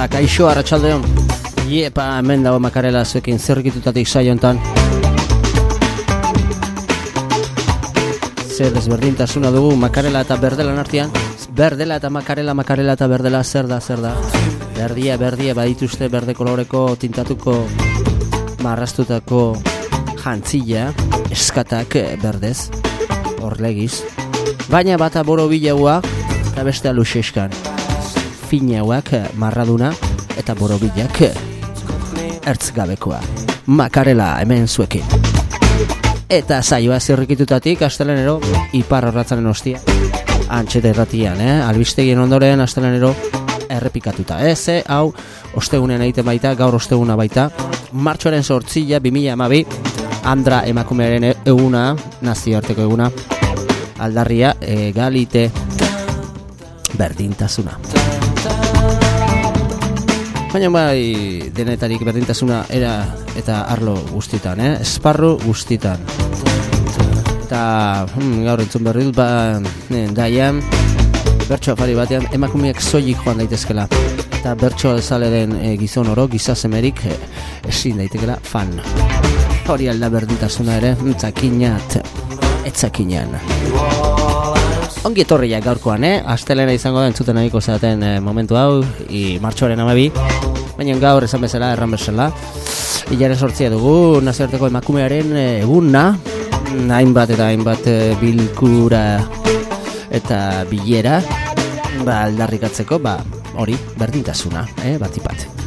Iepa, kaixo, arratsaldeon. Iepa, hemen dago makarela zuekin zerrikitutatik saiontan. Zer desberdintasuna dugu makarela eta berdelan artean. Berdela eta makarela, makarela eta berdela zer da, zer da. Berdia, berdia, badituzte berde koloreko tintatuko marrastutako jantzila, eskatak eh, berdez, horlegiz. Baina bata boro bilaua, eta beste aluseskan. Finauak marraduna, eta borobilak ertzgabekoa. Makarela hemen zuekin. Eta saioa zirrikitutatik, astelenero, ipar horratzaren ostia. Antxete erratian, eh? Albistegien ondoren, astelenero, errepikatuta. Ez, eh? hau, ostegunen egiten baita, gaur osteguna baita. Martxoaren sortzila, 2000 amabi, Andra emakumearen e- eguna, nazioarteko eguna, aldarria, egalite, berdintasuna. Baina bai denetarik berdintasuna era eta arlo guztitan, eh? Esparru guztitan. Eta hmm, gaur entzun berri dut, ba, daian, bertso afari batean, emakumeak soilik joan daitezkela. Eta bertso ezale den eh, gizon oro, gizasemerik, eh, ezin daitekela fan. Hori alda berdintasuna ere, tzakinat, etzakinan. Ongi etorriak gaurkoan, eh? Astelena izango da entzuten nahiko zaten eh, momentu hau, i martxoaren amabi. Baina gaur esan bezala, erran bezala. Ilaren sortzia dugu, nazioarteko emakumearen eh, eguna. Hainbat eta hainbat eh, bilkura eta bilera. Ba, aldarrikatzeko, ba, hori, berdintasuna, eh? Batipat.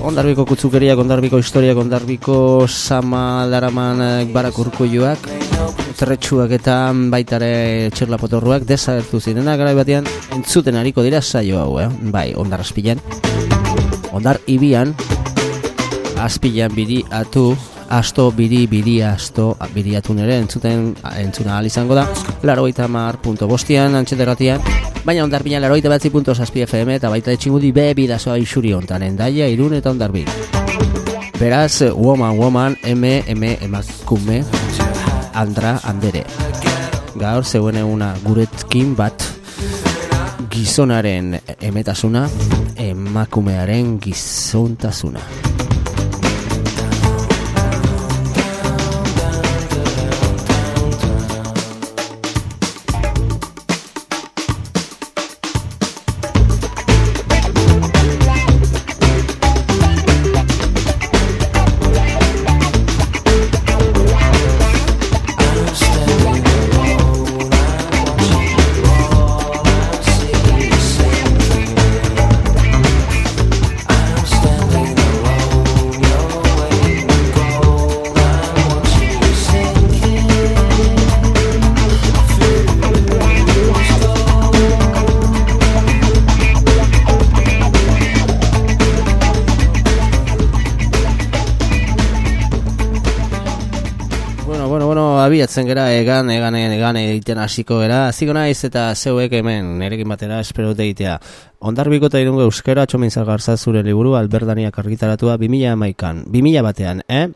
Ondarbiko kutzukeriak, ondarbiko historiak, ondarbiko sama laraman eh, barakurko joak, tretsuak eta baitare txerla potorruak desagertu zirena gara batean entzuten hariko dira saio hau, eh? bai, ondar azpilan. Ondar ibian, azpilan biri atu, asto biri biri asto biri atu nere entzuten entzuna ahal izango da laroita mar punto bostian antxederratian baina ondar bilan laroita batzi punto saspi FM eta baita etxingudi be bidazoa isuri ontan endaia irun eta ondar bi beraz woman woman m m emakume andra andere. Gaur zeuen eguna guretkin bat gizonaren emetasuna emakumearen gizontasuna abiatzen gera egan, egan, egan egiten hasiko gera. Hasiko naiz eta zeuek hemen nerekin batera espero egitea. Ondarbiko eta irungo euskera txomin zalgarza zure liburu alberdaniak argitaratua 2000 amaikan. 2000 batean, eh?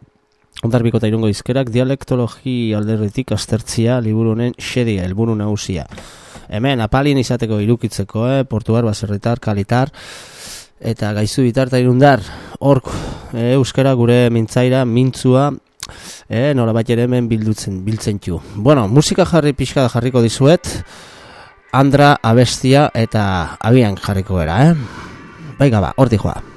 Ondarbiko eta irungo izkerak dialektologi alderritik astertzia liburu honen xedia, helburu nagusia. Hemen, apalin izateko irukitzeko, eh? Portuar, baserritar, kalitar, eta gaizu bitar eta irundar. Hork, eh, euskara gure mintzaira, mintzua, e, nola bat ere hemen bildutzen, biltzen txu. Bueno, musika jarri pixka jarriko dizuet, Andra abestia eta abian jarriko era, eh? Baiga ba, hortik joa.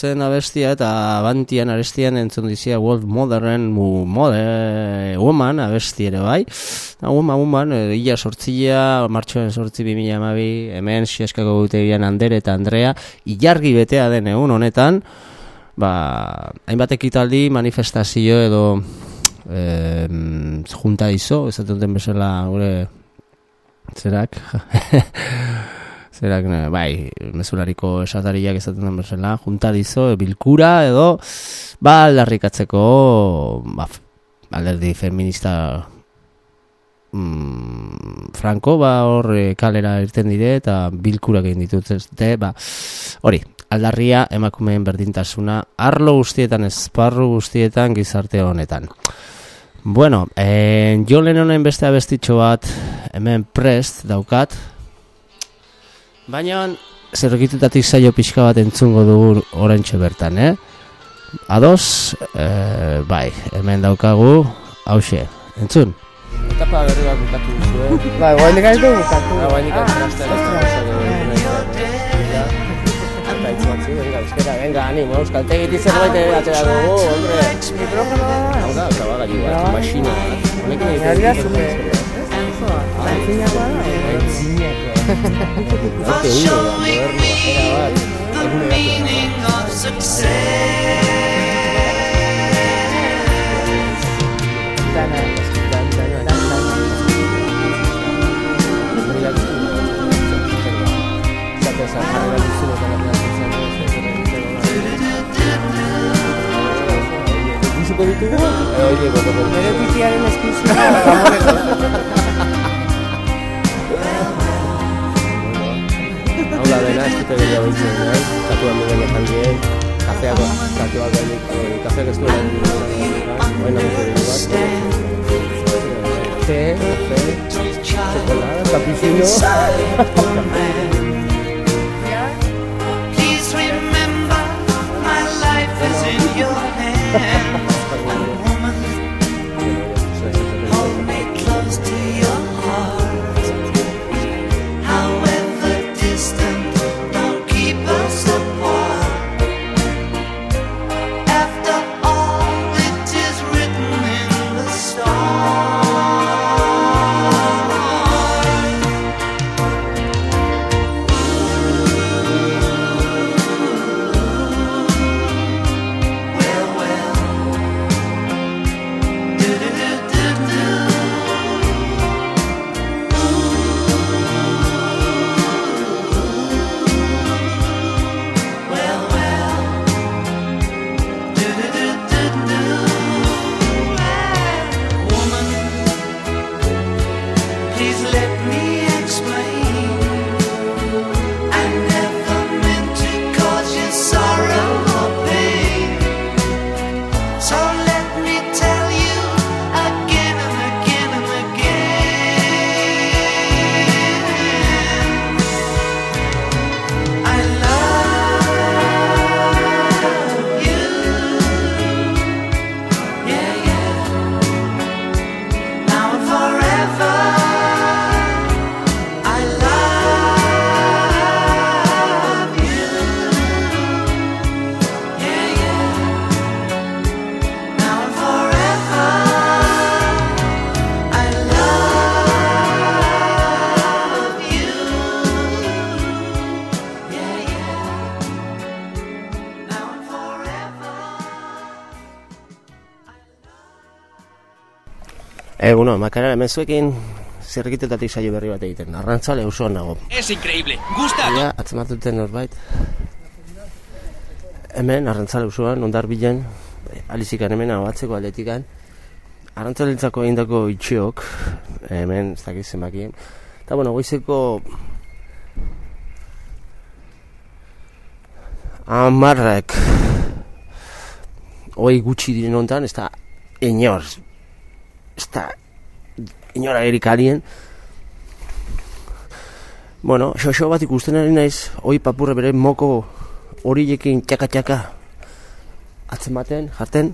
Zen abestia eta bantian arestian entzun dizia World Modern mu, mode, Woman abesti ere bai. Na, woman, woman, e, ia sortzia, martxoen sortzi 2000 amabi, hemen sieskako gutegian Ander eta Andrea, ilargi betea den egun honetan, ba, hainbat ekitaldi, manifestazio edo eh, junta izo, ez duten bezala gure zerak zerak, ne, bai, mezulariko esatariak esaten den bezala, junta dizo, bilkura edo, ba, aldarrikatzeko, ba, alderdi feminista mm, franko, ba, hor eh, kalera irten dire, eta bilkurak egin dituzte, ba, hori, aldarria emakumeen berdintasuna, arlo guztietan, esparru guztietan, gizarte honetan. Bueno, eh, jo honen beste abestitxo bat hemen prest daukat, Baina, zerrekitutatik saio pixka bat entzungo dugu orentxe bertan, eh? Ados, eh, bai, hemen daukagu, hause, entzun? Etapa berri bat bukatu duzu, eh? Ba, guain dikaz dugu bukatu. Ba, guain dikaz. Venga, animo, euskal tegiti zerbait atera dugu, hombre. Mikrofono da. Hau da, grabagailu bat, masina bat. Honekin egiten Nari da ditugu. zuke. Aitzinako da. Aitzinako. Arte uno da, modernoa, era bat. Eguneratu da. Dana. Dan, dan, Hau da dena, ez dute gehiago ditzen, nahi? Katuan duen esan dien, kafeako, katuak gainik, hori, kafeak ez duen, hori nahi dut bat. Te, Eguno, makarara, hemen zuekin zerrikitetatik saio berri bat egiten. Arrantzale osoan nago. Es increíble. Gusta. Ja, atzematuten norbait. Hemen, arrantzale osoan, ondar bilen, alizikan hemen hau atzeko aldetikan. Arrantzalentzako egindako itxiok, hemen, ez dakit zenbakien. Eta, bueno, goizeko amarrak hoi gutxi diren hontan, ez da inor, ez da inora erik alien. Bueno, xoxo bat ikusten ari naiz, hoi papurre bere moko horiekin txaka-txaka atzen baten, jarten.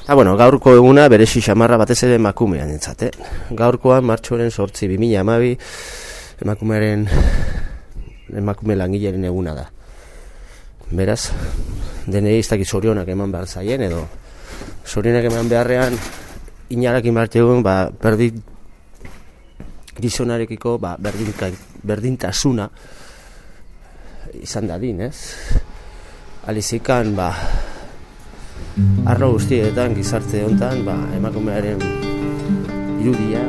Eta bueno, gaurko eguna bere xixamarra batez ere emakumean entzate. Gaurkoan martxoren sortzi 2000 amabi emakumearen emakume langileren eguna da. beraz, denei ez dakit zorionak eman behar zaien, edo zorionak eman beharrean, inarakin behar egun, ba, berdin, gizonarekiko, ba, berdinka, berdintasuna izan dadin, ez? Alizikan, ba, arlo guztietan, gizarte hontan, ba, emakumearen irudia,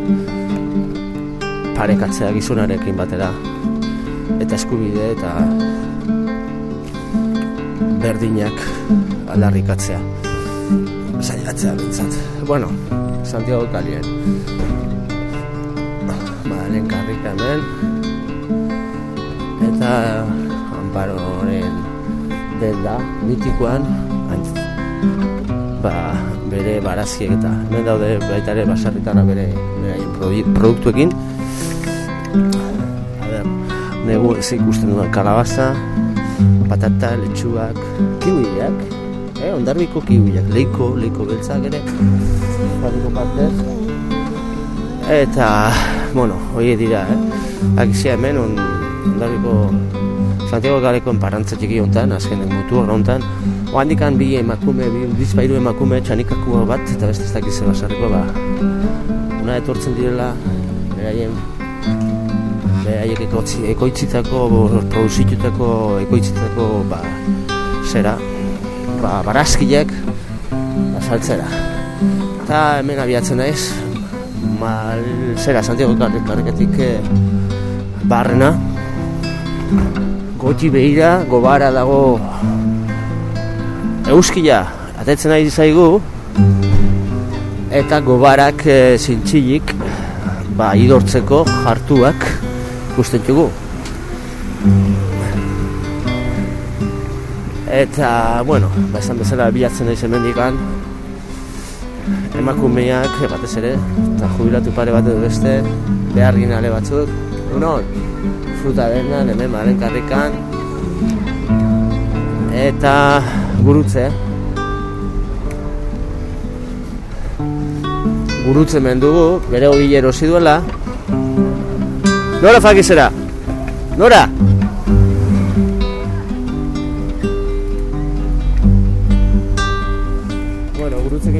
parekatzea gizonarekin batera, eta eskubide eta berdinak aldarrikatzea. Zailatzea bintzat. Bueno, Santiago Kalien. Madalen karrika hemen. Eta Amparoren denda mitikoan antz, ba, bere barazkiek eta hemen daude baita ere basarritara bere beraien produ- produktuekin a ber, negu ez ikusten dudan kalabaza patata, letxuak, kiwiak, eh, ondarbiko kiwiak, leiko, leiko beltzak ere, batiko partez. Eta, bueno, hoi dira, eh? Akizia hemen, on, ondarbiko Santiago Galeko enparantza txiki hontan, azken mutu hontan, oandikan bi emakume, bi bizpairu emakume txanikakua bat, eta beste ez dakiz basarriko, ba, una etortzen direla, beraien beraiek ekoitzitako, produzitutako, ekoitzitako, ba, zera, ba, barazkileak, azaltzera. Eta hemen abiatzen naiz, mal, zera, Santiago Karri- Karriketik eh, barrena, goti behira, gobara dago, euskila, atetzen nahi zaigu, eta gobarak e, zintzilik, ba, idortzeko hartuak ikusten dugu. Eta, bueno, ba, esan bezala bilatzen naiz hemendikan emakumeak, eh, batez ere, eta jubilatu pare bat edo beste, behargin ale batzuk, unon, fruta denan, hemen maren karrikan, eta gurutze, gurutze hemen dugu, bere hogile erosi duela, Nora fakizera? Nora?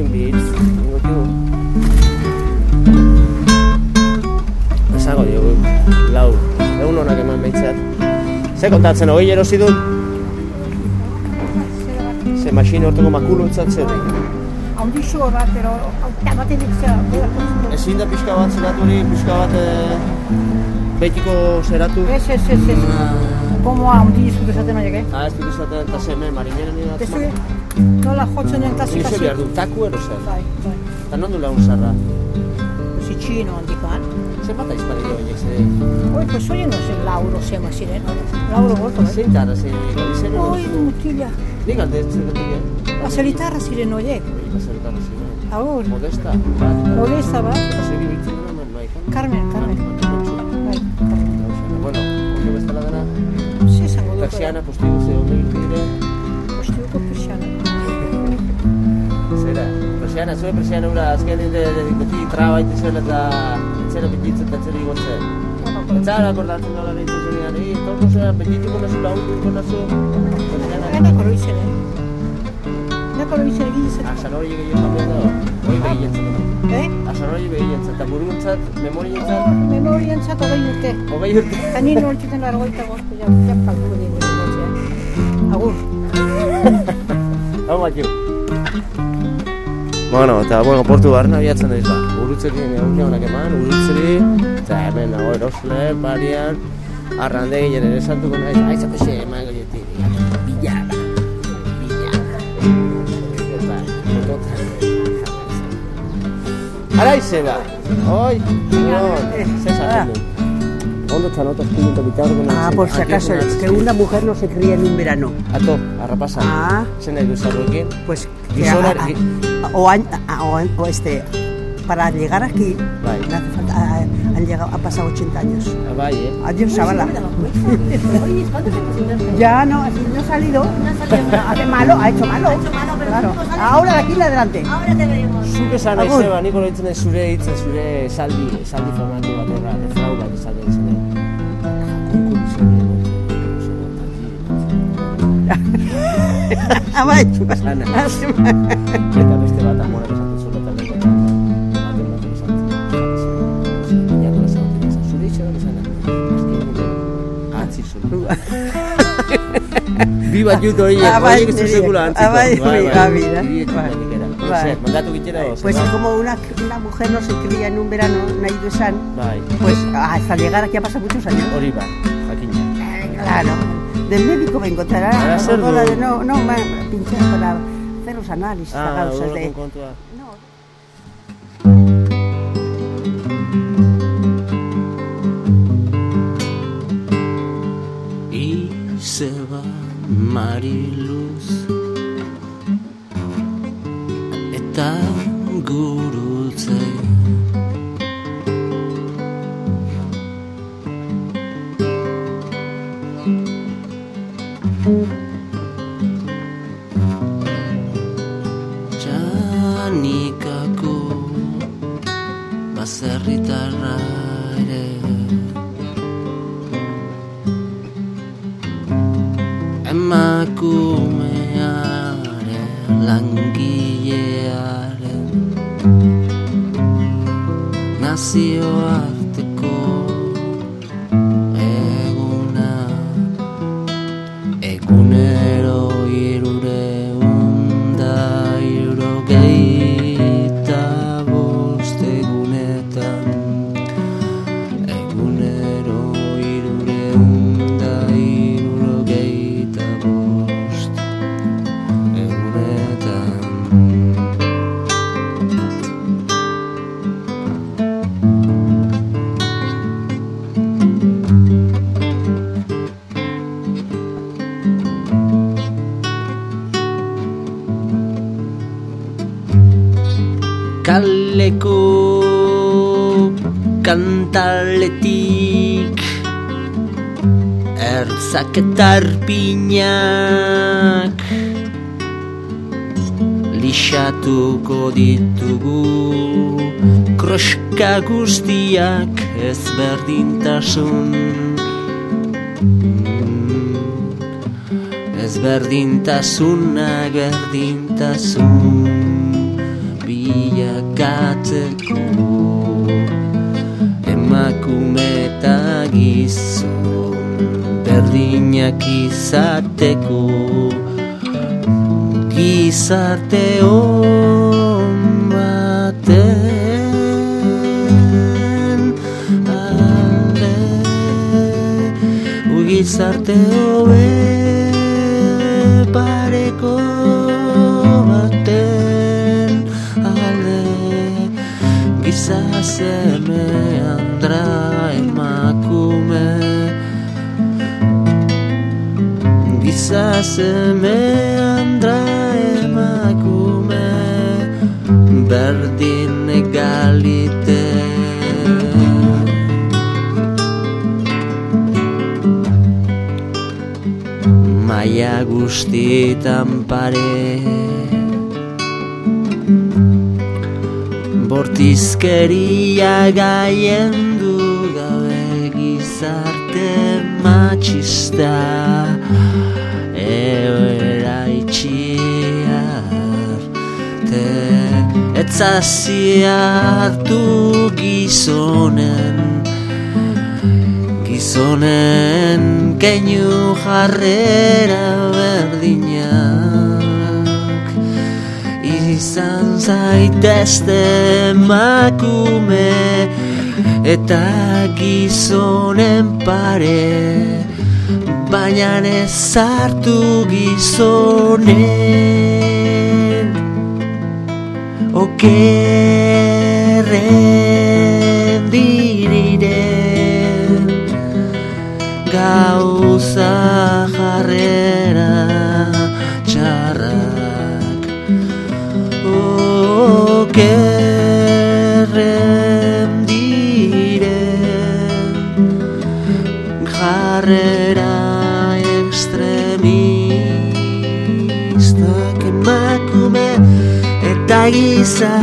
Bueno, gurutzekin bitz, ingotu. Esango diogu, lau, egun honak eman behitzat. Ze kontatzen, hogei erosi dut? Ze masin horteko makulu entzat zer. Handixo bat, pero auta batetik zera, bera Ezin da pixka bat zeratu hori, pixka bat eh, betiko zeratu. Ez, ez, ez, ez. Como handi izut esaten horiek, eh? Ah, ez dut esaten, eta zemen, marineren nire Ez nola jotzen den kasi Ni ze kasi. behar du, taku ero zer. Bai, bai. Eta non du lagun zarra? Zi txino handikan. Zer bat aizpare jo horiek ze? Oi, pues oie no zen lauro zema ziren. Lauro gorto, eh? Zein tarra zein galizero? Oi, mutila. Nik aldetzen dut egin. Azelitarra ziren horiek. Baserritarra ziren. Agur, Modesta. Bat. modesta bat. Zeri biltzen dut hemen, maikan. Carmen, Carmen. Persiana, posti duze, ondo egin dire. Postiuko persiana. Zera, persiana, zure persiana ura azken inde dedikoti traba ite zen eta etzera betitzen eta etzera igotzen. Etzara akordatzen dola nahi zuzenean, eh, tolko zean, betituko nazu, lagunduko nazu. Persiana, Enako lo izen, eh? Enako lo izen egin hori gehiago jaten da, hori behientzat. Eh? Asan hori behientzat, eta buruentzat, memorientzat, Hor, memorientzat hogei urte. hogei urte. Eta ni nortzuten argoita gozko, ja, ja kalkulo dien dut Agur. Hau bat jo. Bueno, eta, bueno, portu barna biatzen daiz ba. Urutzekin egun honak eman, urutzeri, eta hemen nago erosle, barian, arrande ginen ere santuko naiz, aizako xe, eman goietik. Fototan. Ara ize ba, oi, non, ze esaten du. Ondo txanotas pinito bitarro Ah, por si acaso, es que una mujer no se cría en un verano. Ato, arrapasa. Ah. Zen nahi du zarroekin? Pues que Gizona- a- a- o, han- a- o, han- o este, para llegar aquí, Bai. no hace falta, ah, han llegado, han pasado 80 años. Ah, Bai, eh? Adiós, Sabala. Ya no, así no ha salido. Hace malo, ha hecho malo. Claro. Ahora de aquí en adelante. Zuk esan nahi Agur. zeba, nik oroitzen naiz zure hitza, zure esaldi, esaldi famatu bat horra, defrau bat esaldi izan. Abai, Sana. hasi Eta beste bat amorak esaten zuen era. Bai. Zer, mandatu gitera o, Pues zer, como una, una mujer no se cría en un verano, nahi esan, pues hasta llegar aquí ha pasado muchos años. hori bai, jakina. Eh, Claro. Del médico me encontrará no, no, ma- pinchar para hacer los análisis, Ah, de... No, Marilu. Kaleko kantaletik. Ertzak eta arpinak Lixatuko ditugu. Kroska guztiak ezberdintasun. Mm, Ezberdintasunak berdintasun bilakatzeko emakume eta gizon berdinak izateko gizarte on baten alde. Gizarte hobe seme andra emakume giza seme andra emakume berdin egalite. Maia guztietan pare Bortizkeria gaien du gabe gizarte matxista. Eoera itxiar te etzaziartu gizonen. Gizonen keinu jarrera berdinak Izan zaitezte emakume eta gizonen pare Baina ez hartu gizonen. Okerren diriren gauza jarrera Okerren diren jarrera ekstremistak emakume eta gizazme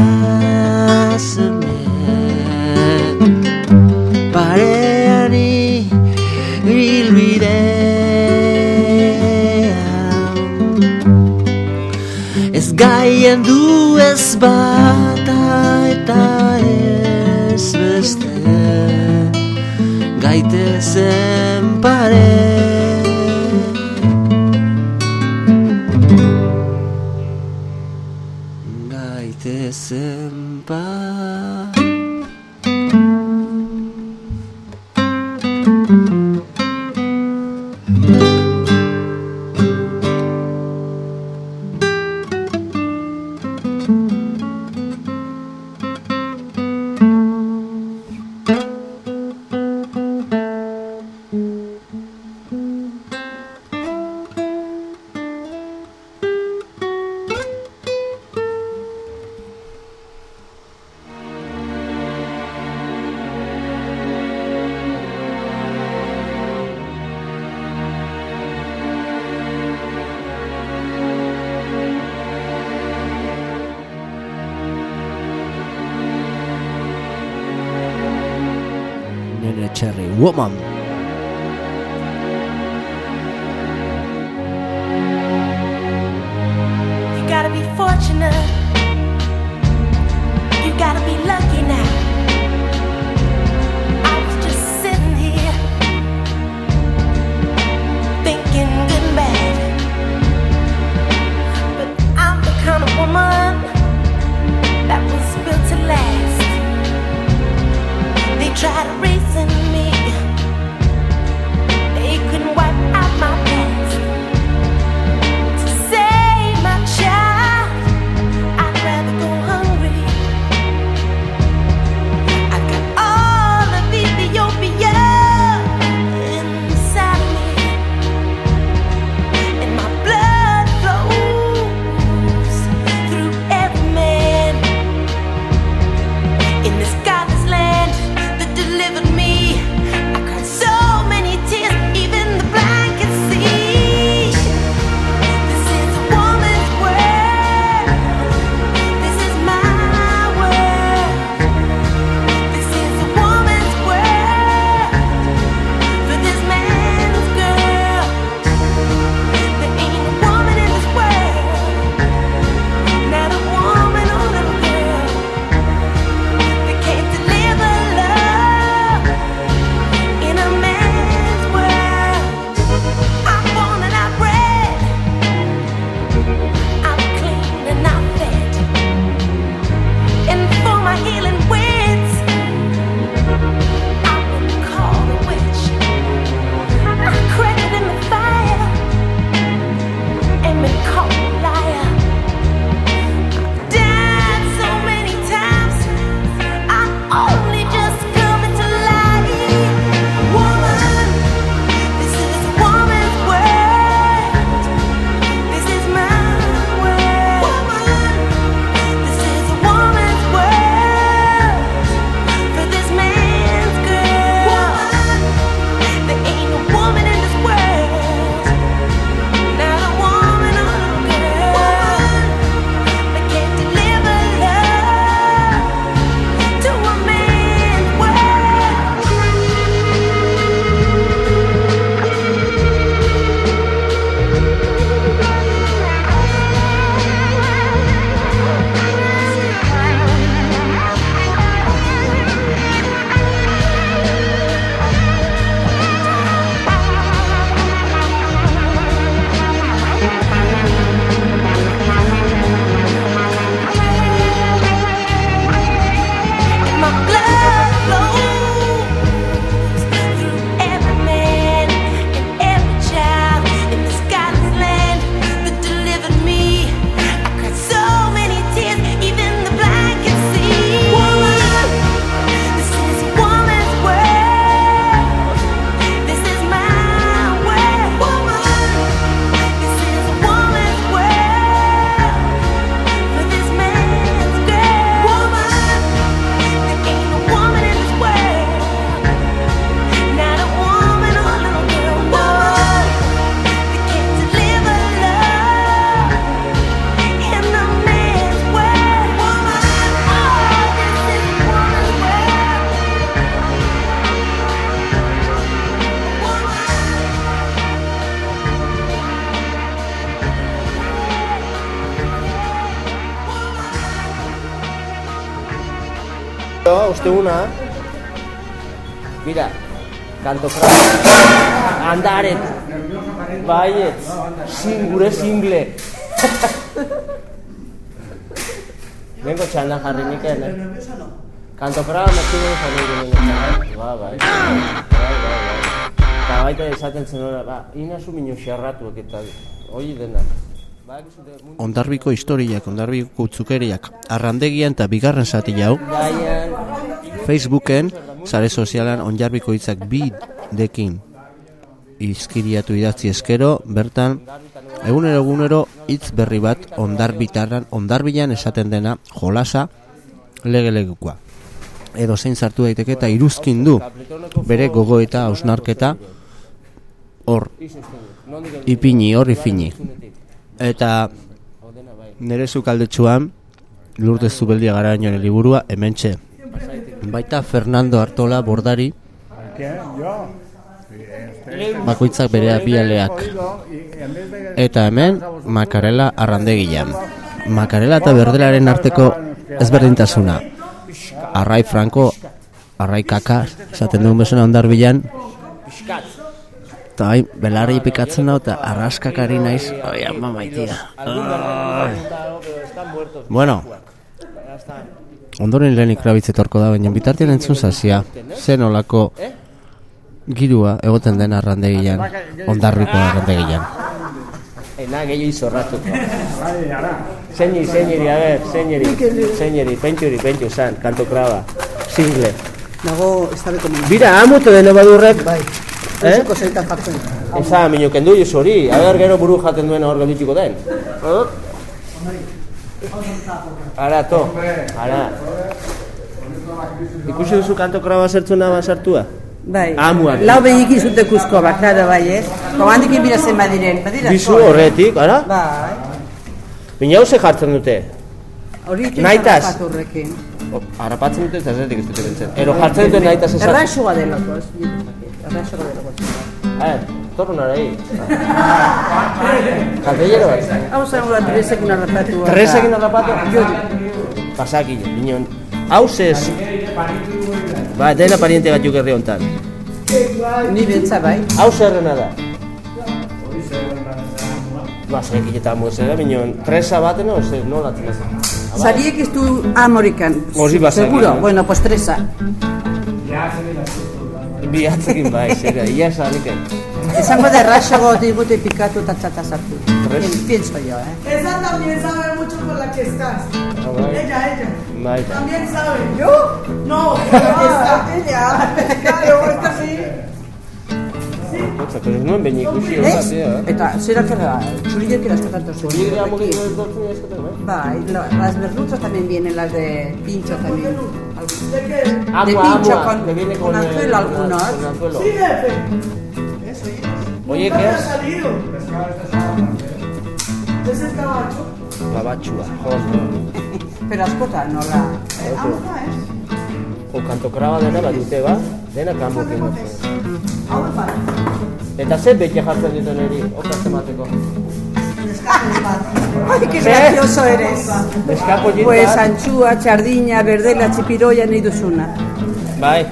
kendu ez bata eta ez beste. Gaitezen Woman Yo, uste una. Mira, kanto fra. Andaren. Baiet, sin gure single. Bengo txandan jarri niken, eh? Kanto fra, mezkinen jarri ginen. Ba, bai. Bai, bai, bai. Eta baita esaten zen hori, ba, inazu minu xerratuak eta hori denak. Ba, Ondarbiko historiak, ondarbiko utzukeriak, arrandegian eta bigarren zati jau, gaian, Facebooken, sare sozialan onjarbiko hitzak bi dekin izkiriatu idatzi eskero, bertan, egunero egunero hitz berri bat ondarbitarran, ondarbilan esaten dena jolasa legelegukoa. Edo zein sartu daiteke eta iruzkin du bere gogo eta ausnarketa hor ipini, hor ipini. Eta nire zukaldetxuan lurte zubeldia garainoen liburua hementxe. Baita Fernando Artola bordari bakoitzak bere abialeak. Eta hemen Makarela arrandegian. Makarela eta berdelaren arteko ezberdintasuna. Arrai Franco, arrai kaka, esaten dugun bezala ondarbilan. Eta hain, belarri pikatzen da eta arraskakari naiz, oi, ama maitia. Ai. Bueno, ondoren lehenik krabitz etorko da, baina bitartean entzun zazia, zen olako girua egoten den arrandegian, ondarbiko arrandegian. Ena gehiago izorratuko. Zeini, zeineri, a ber, zeineri, zeineri, pentsuri, pentsu zan, kanto kraba, single. Nago, ez komun. Bira, amutu dene badurrek, Bai. Eh? Zeitan jartzen. eza minuken du juz hori, a ber, gero buru jaten duen hor geldituko den. Eh? Ara, to, ara. Ikusi duzu kanto kraba zertzuna basartua? Bai. Amuak. Lau behik izute kusko, ba, klaro, bai, ez? Komandikin bira zen badiren, badira. Bizu eh? horretik, ara? Bai. Bina hau ze jartzen dute? Hori Naitaz. Harrapatzen dute eta ez dute bentzen. Ero jartzen dute nahi eta zezat. Erraixuga delako, ez? Erraixuga delako. A ver, torno nara ahí. Jardellero bat. Hau zen gura tresekin arrapatu. Tresekin harrapatu? Pasakile, bineon. Hau zez. Ba, dena pariente batzuk herri hontan. Ni bentsa bai. Hau zerrena da. Ba, zerekin eta muezera, bineon. Tresa baten, no, ze, nola tresa. Sariek ez du amorikan. Hori basaki, Seguro, no? bueno, pues tresa. Bi atzekin bai, zera, ia zaniken. Esango de raxago digute pikatu eta txata sartu. Tres. Pienso yo, eh. Esa también sabe mucho con la que estás. Ella, ella. Bai, También sabe. ¿Yo? No, esta, ella. Claro, esta sí. Eta, pero ez nuen behin ikusi hori bat, Ez? eh? Eta zera kera, txuriek eraskatatu zen. Hori ere amok eskotzen eskotzen, bai? Bai, lo- las merluzas también vienen, las de pincho también. Algunas. ¿De qué? De Agua, pincho agua, con, que viene con el- anzuelo algunos. Con anzuelo. Sí, jefe. Oye, Nunca ¿qué es? salido. ¿Es el cabacho? Babatxua, joder. Pero askota, no la... Eh, ah, no es. O kantokraba dena bat dute, ba? Dena kanbokin dute. Hau me para. Eta zer bete jartzen duten hori, okaz emateko. Ay, qué gracioso eres. Neskapo jinta. Pues anchúa, chardiña, verdela, chipiroia, nahi duzuna. Bai,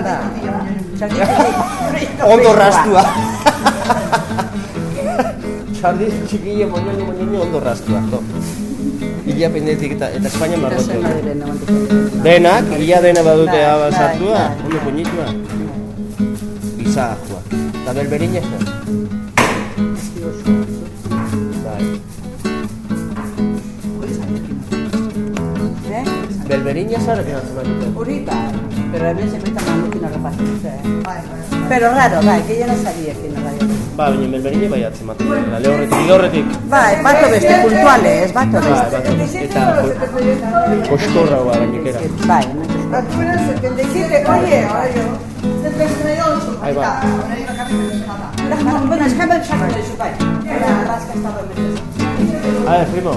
Da. Txardina, ondo rastua. Txardiz txikile moñoño moñoño ondo rastua, to. Ila pendetik eta, eta Espainia marrotu. Denak, ia dena badute Bai, bai, bai. ondo puñitua. Joa. Eta berberiña zen. Berberiña zarekin atzen dute. Hori bai, pero a veces me está maluquina repasen, Pero raro, bai, que ella no sabía que no la Ba, baina berberiña bai atzen maten. dela, Lehorretik, lehorretik. Bai, bato beste puntuales, bato Bai, beste. bat, eta ko- koskorra hoa gainikera. Bai, Ah, tú eres 77. Oye, ay, yo. 78. Ahí va. bueno, es que me saco de su bai. Las que estaba A ver, primo.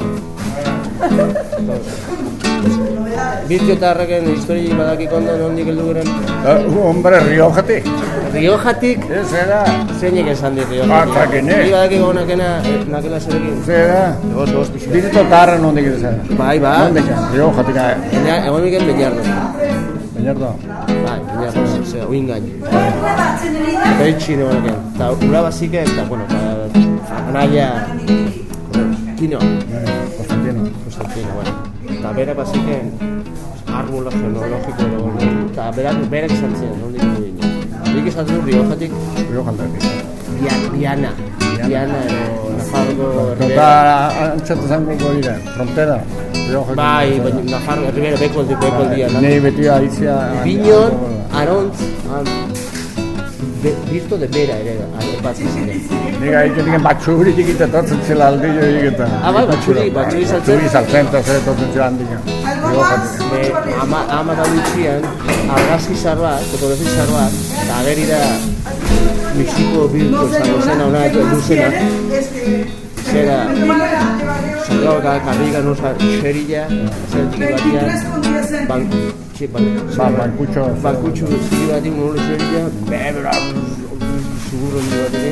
Bizkiotarreken historii badakik ondo nondik heldu geren. Eh, hombre, Riojatik. Riojatik, Ez era, zeinek esan dit Ah, Riojatik. jakinek. Ni badakik onakena, eh, nakela zerekin. zera. Egoz, egoz, pixka. Bizito tarra nondik ez era. Bai, ba. Nondik Riojatik. Baina, egon miken beñardo. Bainardo. Bai, beñardo, zera, uin gain. Beitxin egon eken. Eta ura baziken, eta, bueno, eta anaia, kino, Konstantino. Konstantino, bueno. Eta bera baziken, arbula genealogiko egon. Eta berak, berak izan ziren, nondik edo ginen. Nik esan zuen Riojatik, Riojatik. Dia- Diana. Diana edo Nafarroko Eta Ribera. antzatu zango dira, frontera. Bai, baina Nafarro, Ribera, Bekoldi, Bekoldia. Nei beti aizia. Biñon, Arontz, Birto de Bera ere, aipatzen ziren. Nik aitzen diken batxuri txikita totzen zela aldi jo egiten. Ah, bai, batxuri, batxuri saltzen. Batxuri saltzen, eta zer totzen zela handik. Be, ama, ama da dutxian, argazki zar bat, fotografi zar bat, eta ageri da Mexiko Birto zango zena, ona heldu zena, zera, Santiago ka karriga nosa xerilla, zer txiki batian, ban, txi, ban, Ba, bankutxo. bankutxu txiki bati, uno xerilla, bebera, seguro ni bat ere,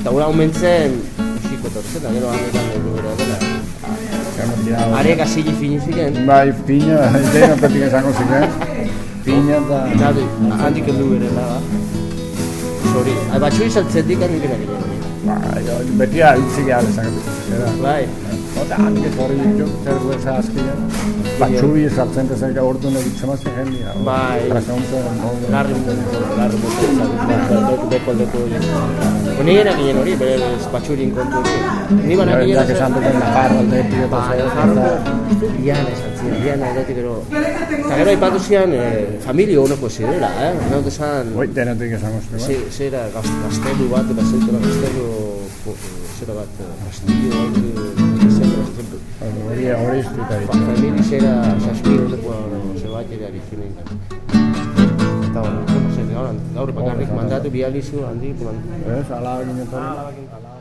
eta gura omentzen, Mexiko tortzen, da gero handetan heldu gara dela. Are gazili finiziken, Bai, piña, dena petik esango ziren. Piña eta... Nadu, handik heldu berela da. Sori, ai batxu izaltzetik handik gara Bai, beti ahitzik gara esango zera. Bai, Ditzamazien jendia. Bai. Trasauntzen, larri larri mutu izan, beko aldeko hori. Honi gara ginen hori, bere batxurien kontu hori. Ni bana ginen Ja, que esan duten Nafarro aldetik eta Ba, zer. Nafarroko Diana esan ziren, Diana aldetik gero. Eta gero aipatu zian, eh, familia honeko zirela, eh? Naut esan, Oi, denetik esango ziren. ze, zera gaz- gaztelu bat, eta zeutela gaztelu, zera bat, eh, Hori, hori ez dut Ba, familia zera, zazpi urteko zebat ere arikinen. Eta, bueno, bueno, zer, gaur, gaur bakarrik mandatu bializu, handi, mandatu. Ez, ala egin etorri.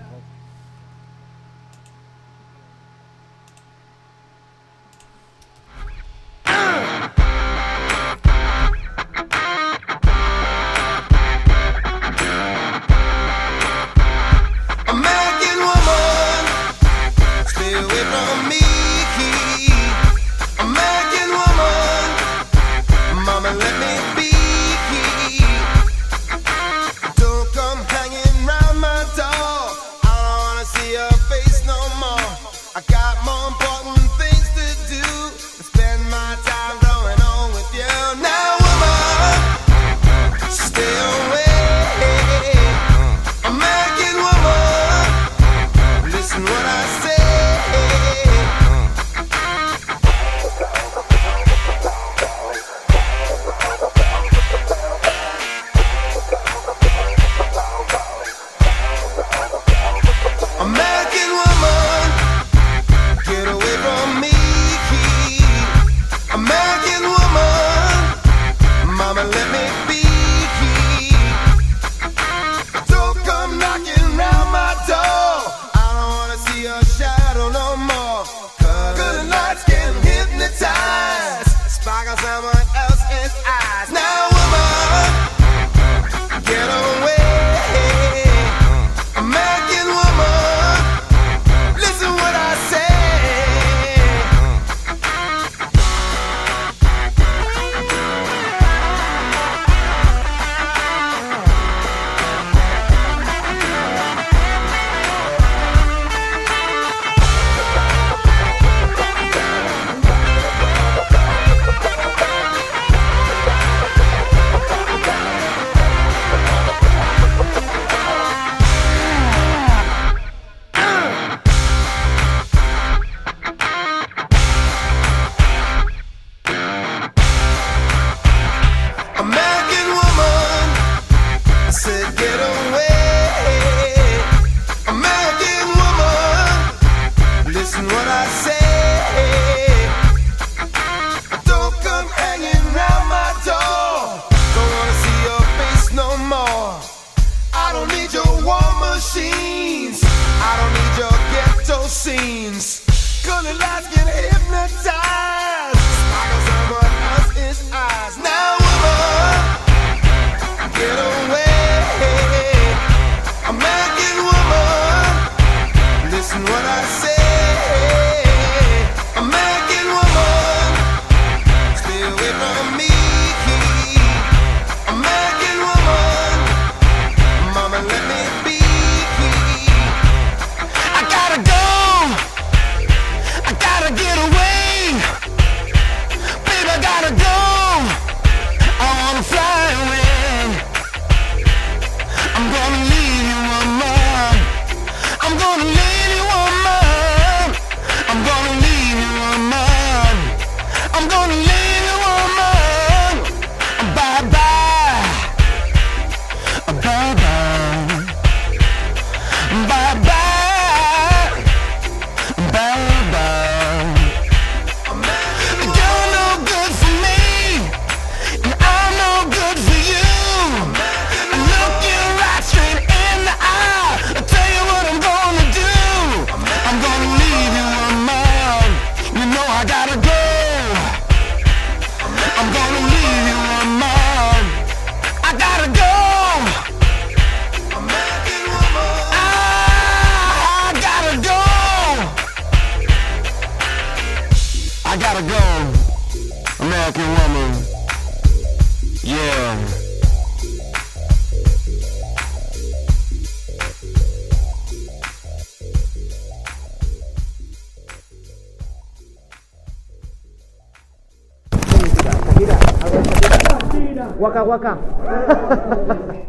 Guaca, guaca.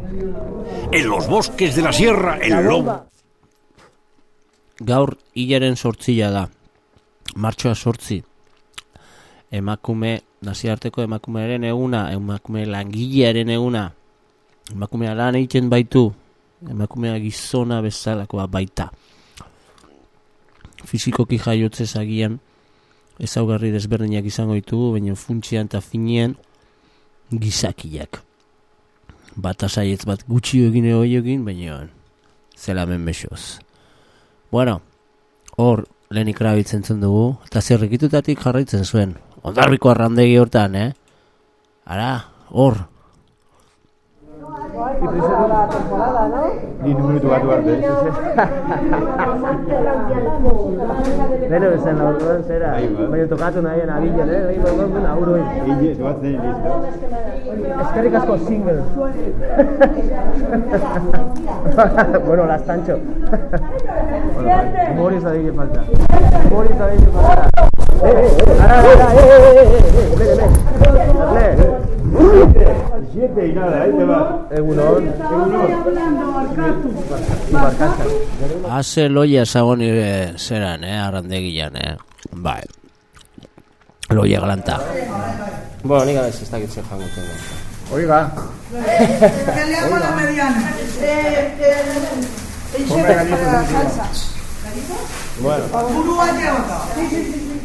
En los bosques de la sierra, el lobo. Gaur hilaren sortzila da. Martxoa sortzi. Emakume, naziarteko emakumearen eguna, emakume langilearen eguna. Emakumea lan egiten baitu. Emakumea gizona bezalakoa baita. Fizikoki jaiotzez agian ezaugarri desberdinak izango ditugu, baina funtsian eta finean gizakiak. Bat asaietz bat gutxi egin egin, baina zela hemen besoz. Bueno, hor Lenny Kravitz entzun dugu, eta zerrikitutatik jarraitzen zuen. Ondarbiko arrandegi hortan, eh? Ara, hor. Y precisamente... la temporada, ¿no? Y no tuvo a tuarte. Nero, se la otra será. Me tocato nahi na bila, eh? Single. bueno, las tancho. Bueno, a que falta. Falta. Siete y nada, ahí te va. Egunon. Egunon. Haze loia ezagon zeran, eh, arrandegian, eh. Bai. Loia galanta. Bueno, nik abez ez dakitzen janguten da. Oiga. Pelea con la mediana. Eh, eh, Bueno. Burua lleva. Sí, sí, sí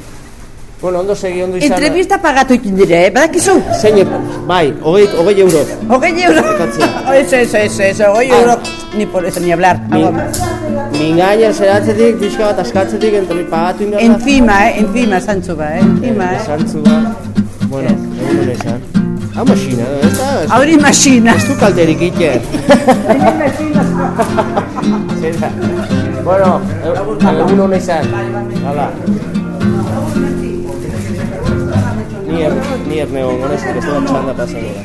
bueno, ondo segi, ondo izan. Entrevista pagatu ikin dire, eh? Badakizu? Zein, bai, hogei, hogei euro. Hogei euro. Ekatzea. Eso, eso, eso, eso, hogei euro. Ni por eso, ni hablar. Mi, mingaina zeratzetik, pixka bat askatzetik, entri pagatu inda. Encima, eh? Encima, Sancho ba, eh? Encima, eh? Santzu ba. Bueno, egun esan. Hau masina, ez da? Hori masina. Ez du kalterik iten. Zera. Bueno, e- egun hori esan. Hala. Ni er, ni ernegon, honeztik ez da txanda pasan gara.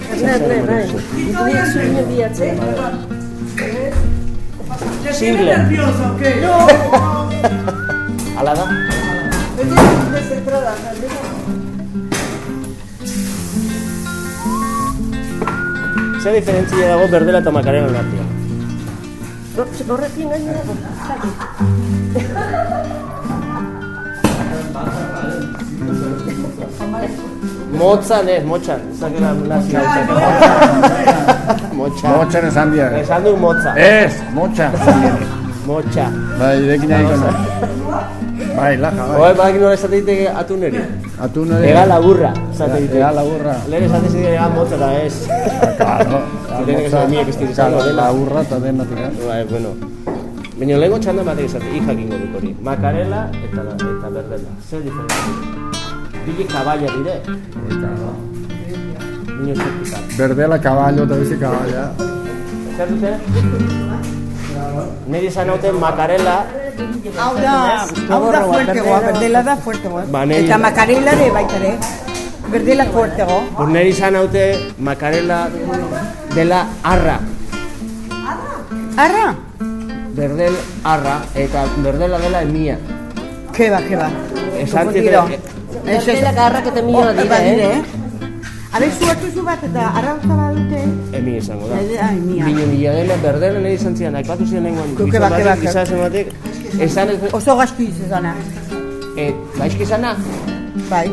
Da? Diferentzia dago berdela eta makarena? Horrekin dago. Thank you. Motzan ez, motxan. Zakela nazi Motxa. motxan esan dira. Esan du motza. Ez, motxa. Motxa. Bai, irekin nahi gana. Bai, laja, bai. Oe, badak nola esate diteke atuneri. Atun hori. Ega laburra, esate diteke. Ega laburra. Lehen esate ziren ega motza eta ez. Claro. Ziren ez miek ez dira izango dela. laburra eta denatik. Bai, bueno. Baina lehenko txanda batek esate, ijakingo dut hori. Makarela eta, eta berdela. Zer diferentzia? Bile kaballa dire. Niño zertikal. Berdela caballo eta bizi kaballa. Zer dute? Niri esan hauten makarela, Hau da, hau da fuertegoa, berdela da fuertegoa. Ba, neri- Eta makarela ere baita ere. Berdela fuertego. pues niri esan haute makarela dela arra. Arra? Berdel arra eta berdela dela emia. Ke ba, ke ba. Esan zite- Eso es. Berdela garrak eta mila dira, Badire, eh? Habe zuertu zu bat eta arrautza badute. Emi esango da. Ai, mia. Bino mila dela berdela niri izan zian, aipatu zian nengoen. Gizon bake batek, bake. Gizan zenbatek, esan ez... Oso gastu izana. E, gaizki izana? Bai.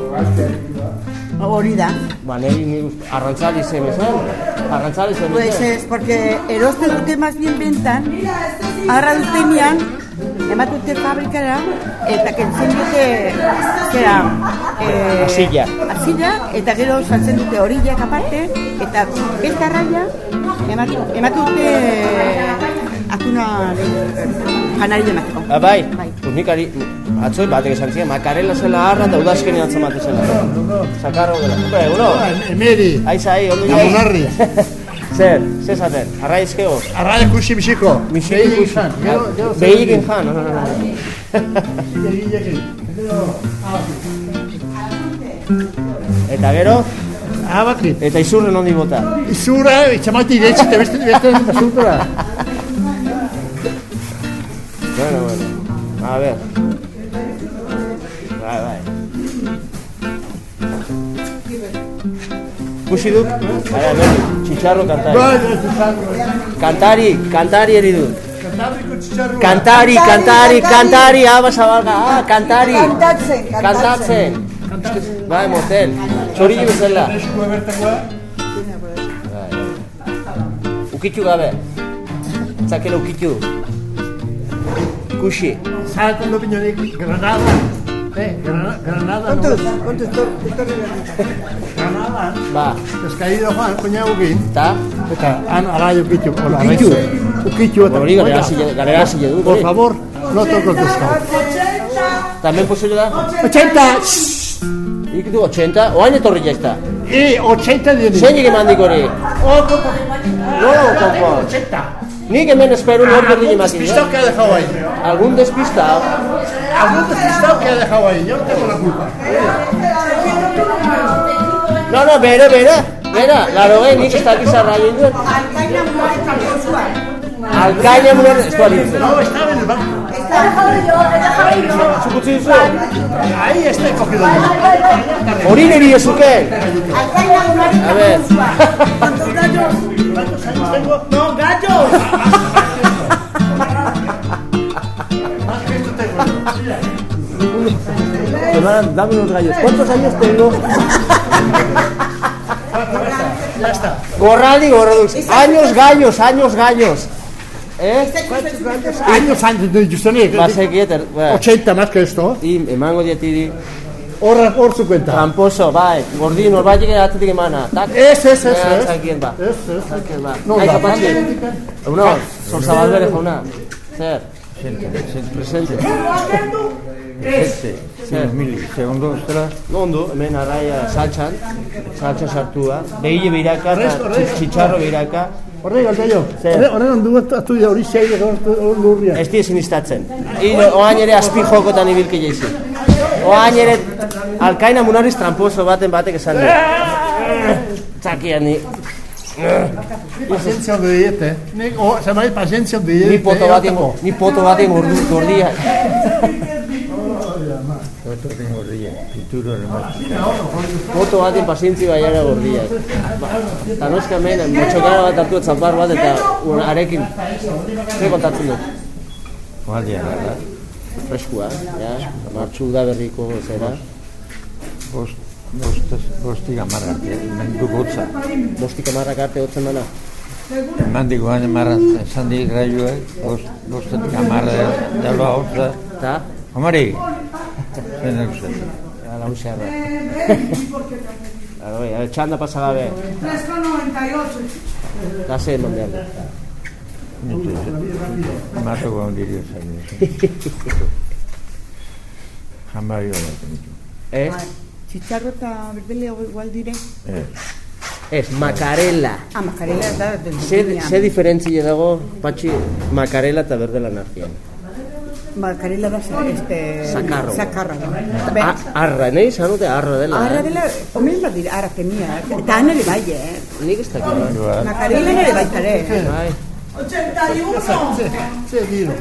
Hori da. Ba, niri ust- arrantzali zen esan. Arrantzali zen Pues es porque eroste dute más bien bentan, arra dutenian, ematute fabrikara, eta kentzen dute, zera, eh, Asilla. asilla, eta gero saltzen dute horillak aparte, eta beste arraia, ematu, ematute atuna janari emateko. Ah, bai, pues nik ari, atzoi batek esan zian, makarela zela arra eta udazkeni antzamate zela. Sakarro dela. Hombre, uno. Emeri. Aiza, ahi, ondo Lagunarri. Zer, zer zaten, arra izkego? Arra ikusi misiko. Misiko ikusan. Behi egin jan. Eta gero? Ah. Eta izurre non bota? Izurra, itxamati iretsi, eta beste dira zutura. bueno, bueno. A ver. Bai, bai. Kusi duk? Bai, bai txitxarro kantari. Bai, bai, zizarro. Kantari, kantari eri dut. Txitxarroa. Kantari, kantari, kantari, aba zabalga, ah, kantari. Kantatzen, Kantatzen. Bai, motel. Txorillo bezala. Eskua bertakoa. Ukitu gabe. Zakela ukitu. Kusi. Zaten do pinorik, Granada. Eh, Granada, Granada. Kontuz, no? kontuz, tor- etorri behar. Granada. Ba, Eskaído Juan, koñagukin. ta? Eta han araio ukitu. Hola, Ukitu? arraize. Ukitu eta. Hori galera zile, galera zile du. Por hori. favor, no toques pescado. También posible da? 80! Nik du 80, oain etorri jaizta. E 80 dien. Zein egin mandik hori? Oh, compa. No, kompa. 80. Nik hemen espero nor berdin Algún emakin, despistado que ha dejado ahí. Algún despistado. Algún despistado que ha dejado ahí. Yo no tengo la culpa. No, no, bere, bere. Bera, laro gai, nik ez dakiz arraien duen. Alkaina mulen ez duan nintzen. No, estaba en el banco. Zukutzi duzu? Ahí está cogido. Hori niri. A ver. ¿Cuántos años tengo? No, gallo. Dame unos gallos. ¿Cuántos años tengo? Está. Gorral y Gorradux. Años gallos, años gallos. ¿Eh? ¿Cuántos gallos? Años, años. Giuseppe. Más equieter. 80 más que esto. Y mango de tiri. Horra por su cuenta. Tramposo, eh. gordino, va a llegar a ti mana. Ese, ese, ese. Quién va? Ese, ese. Una. Ser. Zer? Presente. Este, Zer? mili, segundo, ostras. No ondo, hemen arraia saltxan, saltxa sartua, behile beiraka, eta txitxarro beiraka, Horre, galdeio. Zer? Horre, horre ondu atu da hori zei, lurria. ez die sinistatzen. I, oain ere azpi jokotan ibilki jaizi. Oain ere, alkaina munariz tramposo baten batek esan du. Txakian ni, Pazientzia ondo diete. Nik, oh, se mai pazientzia ondo diete. ni poto baten, ni poto baten gordu, gordia. Otro tengo ría, pintura remate. Poto baten pazientzi baiara gordia. Ba, eta noska hemen, motxokara bat hartu txapar bat eta un, arekin, ze kontatzen dut. Guardia, ¿verdad? Freskua, ja, martxu da berriko zera. Bost, bost, bosti gamarra, mendu gotza. Bostik amarrak arte hotzen dana. Emandik guan emarra, esan di graioek, bost, bostetik gamarra, dalba hotza. Ta? Amari, zenak zen. Ala usearra. Aro, a ver, txanda pasa gabe. 3,98. Da ze eman behar da. Mato guan dirio zain. Jambario bat. Eh? Txitxarro eta berdele igual dire. Eh, Ez, makarela. Ah, makarela da del Ze, ze diferentzia dago, patxi, makarela eta berdelan artean. Makarela da este... Sakarro. Sakarra. A, arra, nahi zanute arra dela. Arra eh? dela, omen bat dira, arra temia. Eta han ere bai, eh? Nik ez dakit. Makarela nere baitare. Bai. 81. Ze diro.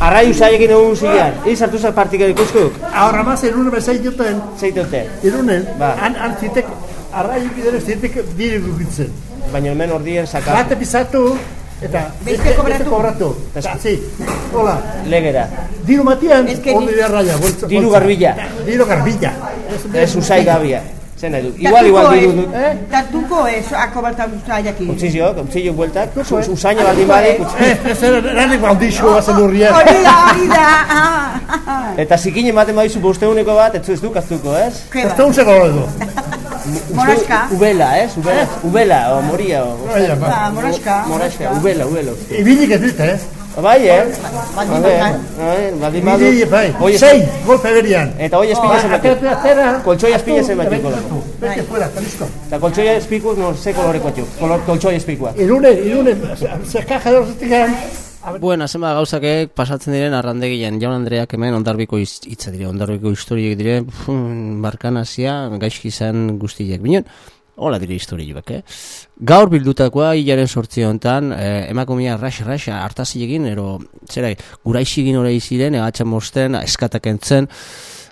Arrai usaiekin egun zilean. Iri sartu zak partika ikuskuk? Ahora más en una bezai duten. Zeitote. Irunen, Ba. han, han zitek, arraik bidere zitek dire gugitzen. Baina hemen ordien sakar. Bate pisatu, eta Beste kobratu. kobratu. Eta, zi, hola, Legera. diru matian, dira raya. boltsa- Diru garbila. Diru garbilla. Ez usai gabia. Zen nahi du. Igual, igual diru dut. Eh? Tartuko ez, ako bat agustaiaki. Utzizio, utzizio bueltak. Usaino bat dimadik. Eh, ez era, eranik baldixu bazen urriak. Hori da, hori da. ah, ah. Eta zikin ematen badizu bosteuneko bat, ez ez du kaztuko, ez? Ez ba. da un seguro edo. Moraska. Ubela, ez? Ubela, ubela, o moria, o... Ba. Ba, moraska. Moraska, ubela, ubela. Ibilik ez dit, eh? Bai, eh? Baldin bakan. bai, baldin badu. Ibili, bai. Oie, Sei, golpe berian. Eta hoi espila zen batik. Ateratu atera. Koltsoi espila zen batik. Vete fuera, listo. Eta koltsoi espikuz, no, ze koloreko txu. Kolor, koltsoi espikua. Irunen, irunen, zerkaja dorzetik Bueno, zenba gauzakek pasatzen diren arrandegian, jaun Andreak hemen ondarbiko iz- hitza dire, ondarbiko historiek dire, fun, barkanazia, gaizki izan guztiek. Binen, hola dire historiak, eh? Gaur bildutakoa hilaren sortzi honetan, eh, emakumea ras ras hartazi egin, ero, zera, guraixi egin hori ziren, egatxan mosten, eskatak entzen,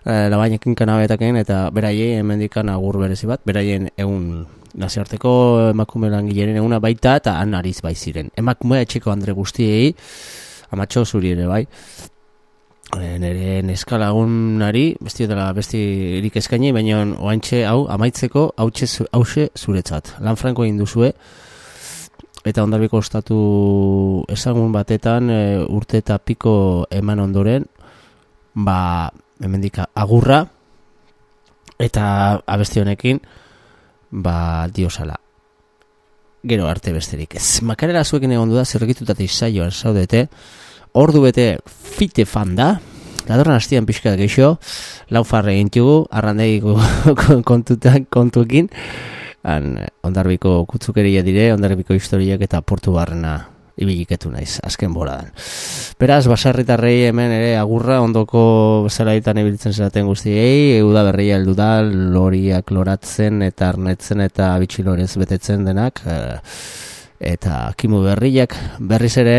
eh, labainekin kanabetaken, eta beraiei hemendikan agur berezi bat, beraien egun nazioarteko emakume langileren eguna baita eta han bai ziren. Emakumea etxeko andre guztiei, amatxo zuri ere bai, e, nire neskalagunari, besti dela besti erik eskaini, baina oaintxe hau amaitzeko hautxe hause zuretzat. Lan franko egin duzue, eta ondarbiko ostatu ezagun batetan e, urte eta piko eman ondoren, ba, hemendik agurra, eta abesti honekin, ba, diosala. Gero arte besterik. Ez, makarela zuekin egon da zerrekitutate izaioan zaudete, ordu bete fite fan da, Datorren hastian pixka geixo, lau farre egintugu, arrandegiko kontutan, kontuekin, han, ondarbiko kutzukeria dire, ondarbiko historiak eta portu barrena ibiliketu naiz, azken boladan. Beraz, basarritarrei hemen ere agurra ondoko zelaitan ibiltzen zeraten guztiei, euda berria heldu da, loriak loratzen eta arnetzen eta bitxilorez betetzen denak, eh, eta kimu berriak berriz ere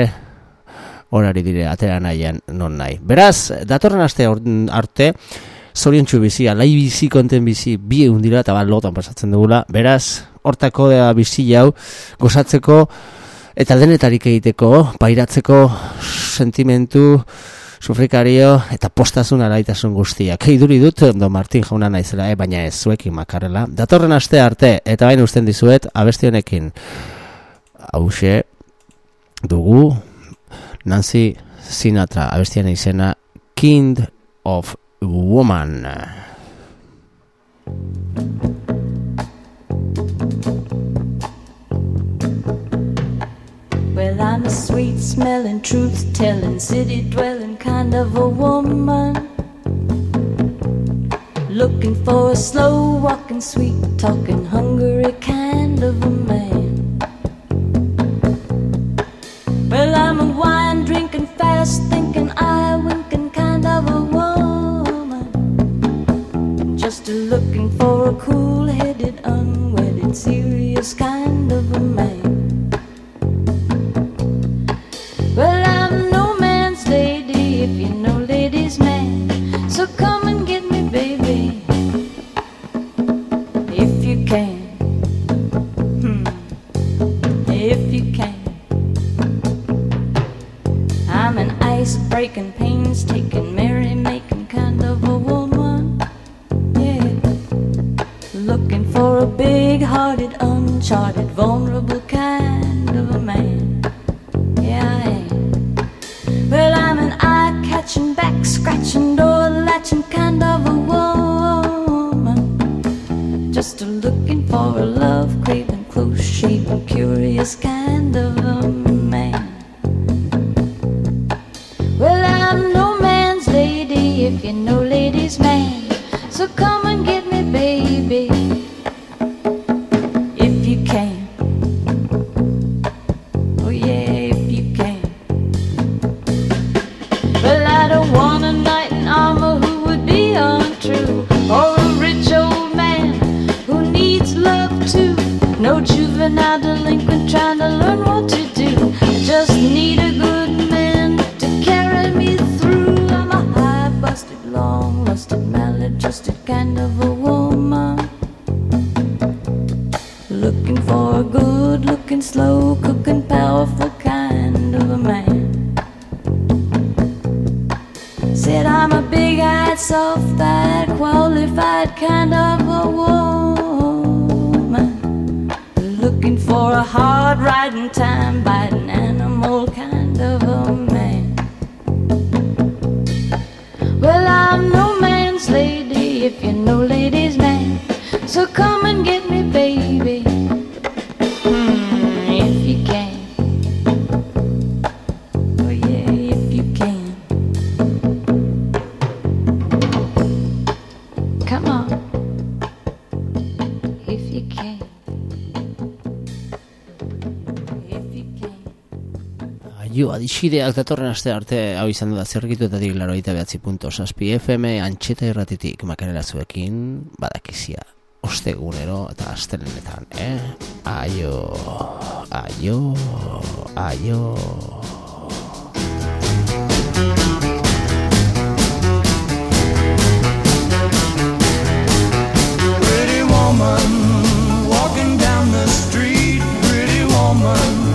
horari dire atera nahian non nahi. Beraz, datorren aste arte, zoriontsu bizi, alai bizi, konten bizi, bi egun dira eta bat lotan pasatzen dugula. Beraz, hortako da bizi hau, gozatzeko eta denetarik egiteko, pairatzeko sentimentu, sufrikario eta postasun alaitasun guztiak. Iduri dut, do Martin jauna naizela, eh, baina ez zuekin makarela. Datorren aste arte, eta bain usten dizuet, abesti honekin. Hauxe, dugu, Nancy Sinatra, abestian izena, Kind of Woman. Well, I'm a sweet smelling, truth telling, city dwelling kind of a woman. Looking for a slow walking, sweet talking, hungry kind of a fast thinking, eye winking kind of a woman. Just a looking for a cool headed, unwedded, serious kind of a man. Itxideak datorren aste arte hau izan da zirrikituetatik laro eta behatzi punto saspi FM antxeta irratitik makarela zuekin badakizia ostegunero eta astelenetan, eh? Aio, aio, aio. Pretty woman, walking down the street, pretty woman.